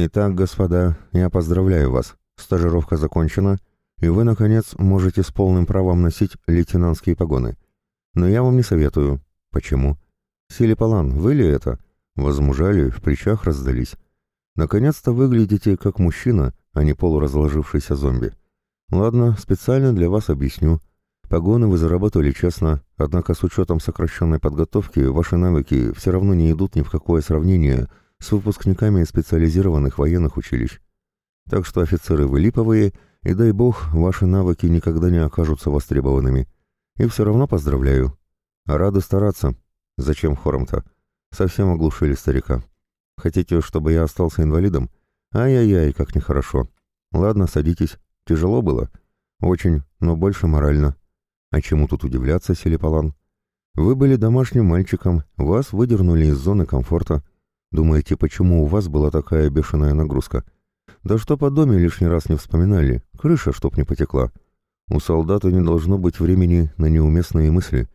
Итак, господа, я поздравляю вас. Стажировка закончена, и вы, наконец, можете с полным правом носить лейтенантские погоны. Но я вам не советую. Почему? Силипалан, вы ли это? Возмужали, в плечах раздались. Наконец-то выглядите как мужчина, а не полуразложившийся зомби. Ладно, специально для вас объясню. Погоны вы заработали честно, однако с учетом сокращенной подготовки ваши навыки все равно не идут ни в какое сравнение с выпускниками специализированных военных училищ. Так что офицеры вы липовые, и дай бог, ваши навыки никогда не окажутся востребованными. И все равно поздравляю. Рады стараться. Зачем хором-то? Совсем оглушили старика. Хотите, чтобы я остался инвалидом? Ай-яй-яй, как нехорошо. Ладно, садитесь. Тяжело было? Очень, но больше морально. А чему тут удивляться, Селиполан? Вы были домашним мальчиком, вас выдернули из зоны комфорта. Думаете, почему у вас была такая бешеная нагрузка? Да что по доме лишний раз не вспоминали, крыша чтоб не потекла. У солдата не должно быть времени на неуместные мысли.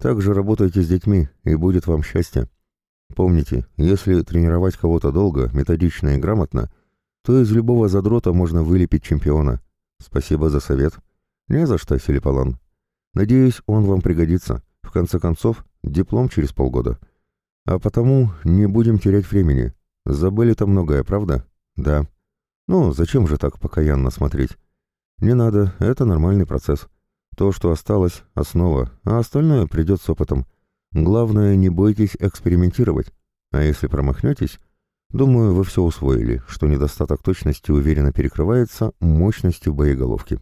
Также работайте с детьми, и будет вам счастье. Помните, если тренировать кого-то долго, методично и грамотно, то из любого задрота можно вылепить чемпиона. Спасибо за совет. Не за что, Селиполан. Надеюсь, он вам пригодится. В конце концов, диплом через полгода. А потому не будем терять времени. Забыли-то многое, правда? Да. Ну, зачем же так покаянно смотреть? Не надо, это нормальный процесс. То, что осталось, основа, а остальное придет с опытом. Главное, не бойтесь экспериментировать. А если промахнетесь, думаю, вы все усвоили, что недостаток точности уверенно перекрывается мощностью боеголовки.